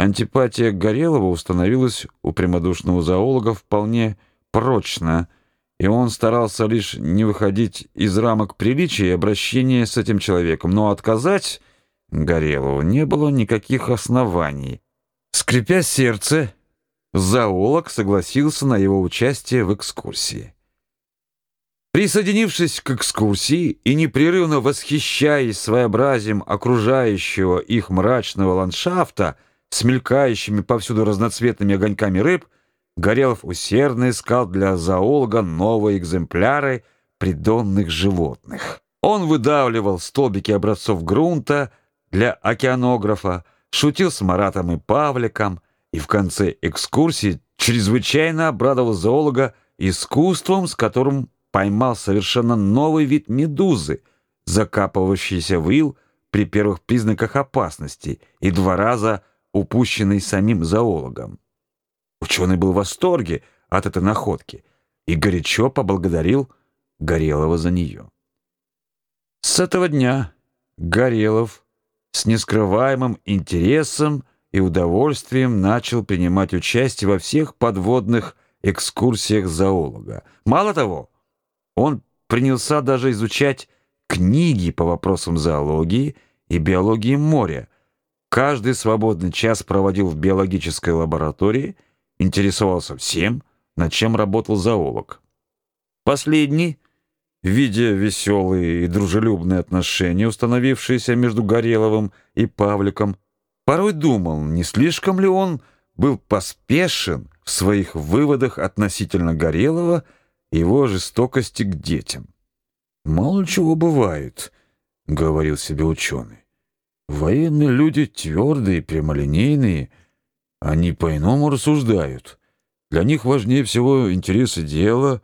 Антипатия Горелого установилась у прямодушного зоолога вполне прочно, и он старался лишь не выходить из рамок приличия и обращения с этим человеком, но отказать Горелову не было никаких оснований. Скрипя сердце, зоолог согласился на его участие в экскурсии. Присоединившись к экскурсии и непрерывно восхищаясь своеобразием окружающего их мрачного ландшафта, с мелькающими повсюду разноцветными огоньками рыб, Горелов усердно искал для зоолога новые экземпляры придонных животных. Он выдавливал столбики образцов грунта для океанографа, шутил с Маратом и Павликом, и в конце экскурсии чрезвычайно обрадовал зоолога искусством, с которым поймал совершенно новый вид медузы, закапывающийся в ил при первых признаках опасности и два раза упущенный самим зоологом. Ученый был в восторге от этой находки и горячо поблагодарил Горелого за нее. С этого дня Горелов с нескрываемым интересом и удовольствием начал принимать участие во всех подводных экскурсиях зоолога. Мало того, он принялся даже изучать книги по вопросам зоологии и биологии моря, Каждый свободный час проводил в биологической лаборатории, интересовался всем, над чем работал зоолог. Последний, видя веселые и дружелюбные отношения, установившиеся между Гореловым и Павликом, порой думал, не слишком ли он был поспешен в своих выводах относительно Горелова и его жестокости к детям. «Мало чего бывает», — говорил себе ученый. Военные люди твердые, прямолинейные, они по-иному рассуждают. Для них важнее всего интересы дела,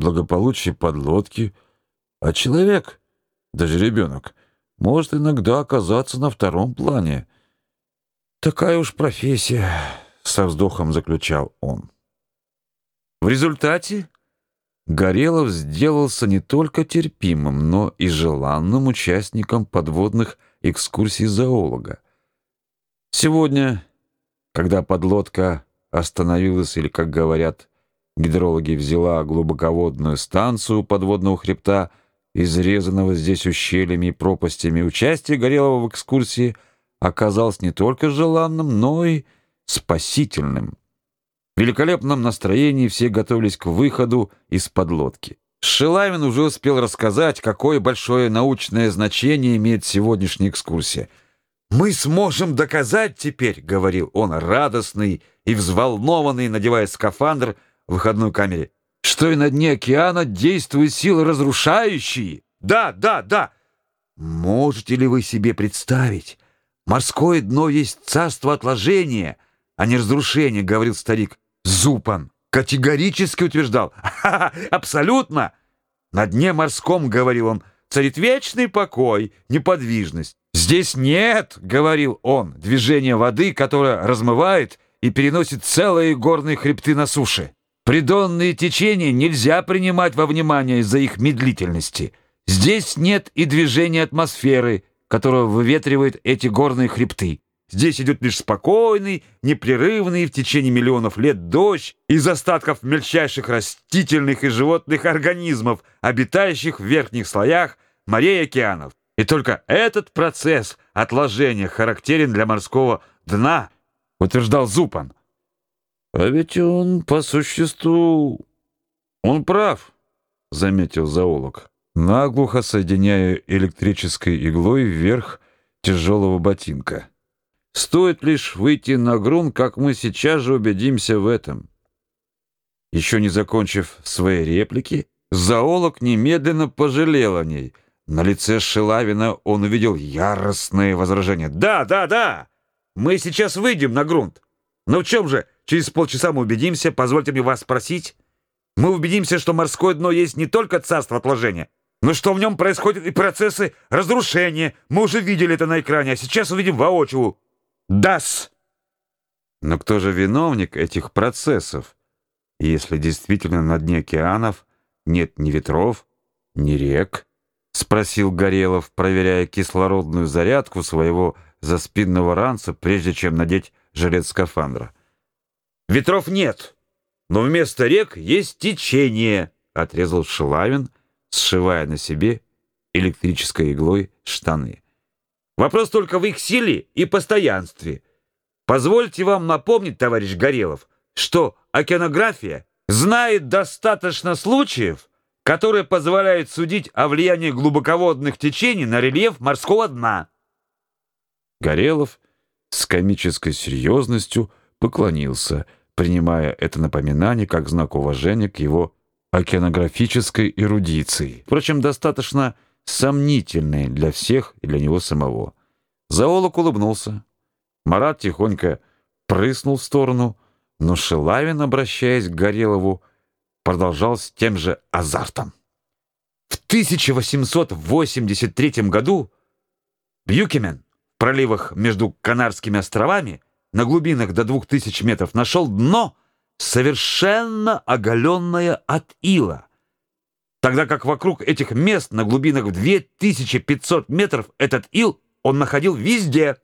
благополучие подлодки. А человек, даже ребенок, может иногда оказаться на втором плане. Такая уж профессия, со вздохом заключал он. В результате Горелов сделался не только терпимым, но и желанным участником подводных экскурсий зоолога. Сегодня, когда подлодка остановилась или, как говорят гидрологи, взяла глубоководную станцию подводного хребта, изрезанного здесь ущельями и пропастями, участие Горелого в экскурсии оказалось не только желанным, но и спасительным. В великолепном настроении все готовились к выходу из подлодки. Шилавин уже успел рассказать, какое большое научное значение имеет сегодняшняя экскурсия. «Мы сможем доказать теперь», — говорил он, радостный и взволнованный, надевая скафандр в выходной камере, «что и на дне океана действуют силы разрушающие. Да, да, да! Можете ли вы себе представить? Морское дно есть царство отложения, а не разрушения», — говорил старик Зупан. Категорически утверждал. Ха -ха, абсолютно. На дне морском, говорил он, царит вечный покой, неподвижность. Здесь нет, говорил он, движения воды, которое размывает и переносит целые горные хребты на суше. Придонные течения нельзя принимать во внимание из-за их медлительности. Здесь нет и движения атмосферы, которая выветривает эти горные хребты. Здесь идет лишь спокойный, непрерывный в течение миллионов лет дождь из остатков мельчайших растительных и животных организмов, обитающих в верхних слоях морей и океанов. И только этот процесс отложения характерен для морского дна, утверждал Зупан. А ведь он по существу... Он прав, заметил зоолог, наглухо соединяя электрической иглой вверх тяжелого ботинка. Стоит лишь выйти на грунт, как мы сейчас же убедимся в этом. Еще не закончив свои реплики, зоолог немедленно пожалел о ней. На лице Шилавина он увидел яростное возражение. «Да, да, да! Мы сейчас выйдем на грунт. Но в чем же? Через полчаса мы убедимся, позвольте мне вас спросить. Мы убедимся, что морское дно есть не только царство отложения, но что в нем происходят и процессы разрушения. Мы уже видели это на экране, а сейчас увидим воочию. ДАС. Но кто же виновник этих процессов, если действительно на дне океанов нет ни ветров, ни рек? Спросил Горелов, проверяя кислородную зарядку своего заспинного ранца, прежде чем надеть жилет скафандра. «Ветров нет, но вместо рек есть течение», — отрезал Шилавин, сшивая на себе электрической иглой штаны. «Вопрос только в их силе и постоянстве. Позвольте вам напомнить, товарищ Горелов, что океанография знает достаточно случаев, которые позволяют судить о влиянии глубоководных течений на рельеф морского дна». Горелов с комической серьезностью поклонился, принимая это напоминание как знак уважения к его океанографической эрудиции. Впрочем, достаточно сомнительной для всех и для него самого. Зоолог улыбнулся. Марат тихонько прыснул в сторону, но Шилавин, обращаясь к Горелову, продолжал с тем же азартом. В 1883 году Бьюкимен в проливах между Канарскими островами на глубинах до 2000 метров нашел дно, совершенно оголенное от ила, тогда как вокруг этих мест на глубинах в 2500 метров этот ил он находил везде.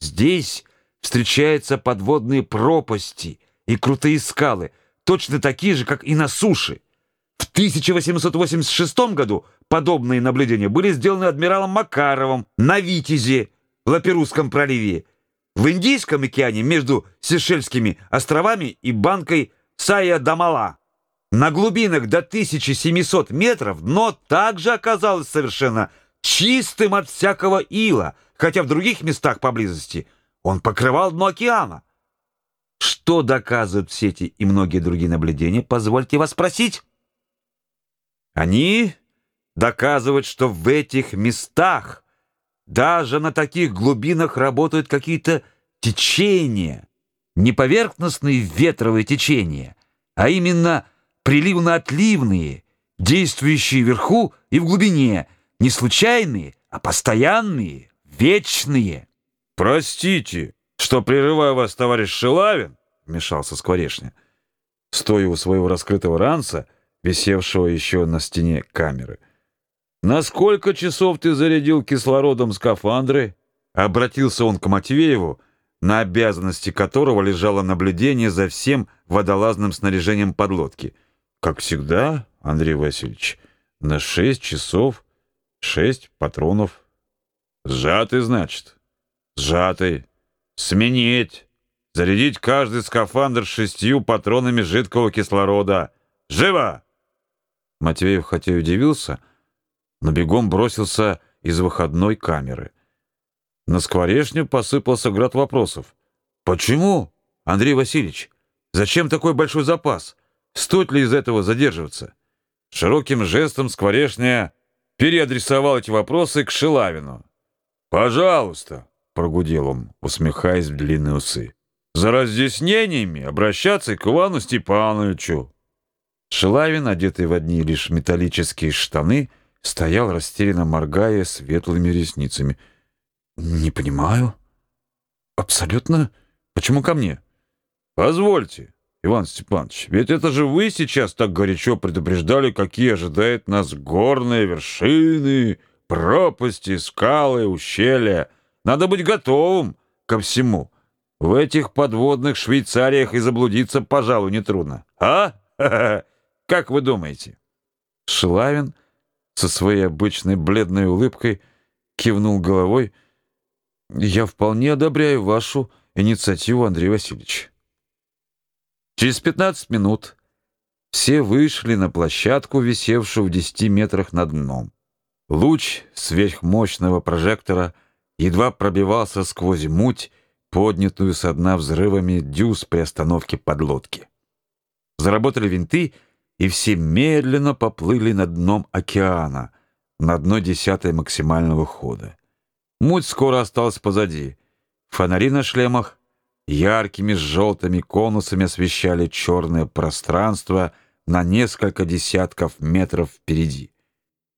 Здесь встречаются подводные пропасти и крутые скалы, точно такие же, как и на суше. В 1886 году подобные наблюдения были сделаны адмиралом Макаровым на Витязе в Лаперусском проливе, в Индийском океане между Сейшельскими островами и банкой Сая-Дамала. На глубинах до 1700 метров дно также оказалось совершенно чистым от всякого ила, хотя в других местах поблизости он покрывал дно океана. Что доказывают все эти и многие другие наблюдения, позвольте вас спросить? Они доказывают, что в этих местах даже на таких глубинах работают какие-то течения, не поверхностные ветровые течения, а именно приливно-отливные, действующие вверху и в глубине, не случайные, а постоянные, вечные. «Простите, что прерываю вас, товарищ Шилавин», — вмешался Скворечня, стоя у своего раскрытого ранца, висевшего еще на стене камеры — «На сколько часов ты зарядил кислородом скафандры?» Обратился он к Матвееву, на обязанности которого лежало наблюдение за всем водолазным снаряжением подлодки. «Как всегда, Андрей Васильевич, на шесть часов шесть патронов». «Сжатый, значит?» «Сжатый. Сменить. Зарядить каждый скафандр шестью патронами жидкого кислорода. Живо!» Матвеев хотя и удивился, — но бегом бросился из выходной камеры. На скворечню посыпался град вопросов. «Почему, Андрей Васильевич? Зачем такой большой запас? Стоит ли из этого задерживаться?» Широким жестом скворечня переадресовал эти вопросы к Шилавину. «Пожалуйста», — прогудел он, усмехаясь в длинные усы, «за разъяснениями обращаться к Ивану Степановичу». Шилавин, одетый в одни лишь металлические штаны, — стоял растерянно моргая светлыми ресницами. «Не понимаю. Абсолютно. Почему ко мне?» «Позвольте, Иван Степанович, ведь это же вы сейчас так горячо предупреждали, какие ожидают нас горные вершины, пропасти, скалы, ущелья. Надо быть готовым ко всему. В этих подводных Швейцариях и заблудиться, пожалуй, нетрудно. А? Как вы думаете?» Шлавин со своей обычной бледной улыбкой кивнул головой. «Я вполне одобряю вашу инициативу, Андрей Васильевич». Через 15 минут все вышли на площадку, висевшую в 10 метрах над дном. Луч сверхмощного прожектора едва пробивался сквозь муть, поднятую со дна взрывами дюз при остановке подлодки. Заработали винты — и все медленно поплыли над дном океана, на одной десятой максимального хода. Муть скоро осталась позади. Фонари на шлемах яркими желтыми конусами освещали черное пространство на несколько десятков метров впереди.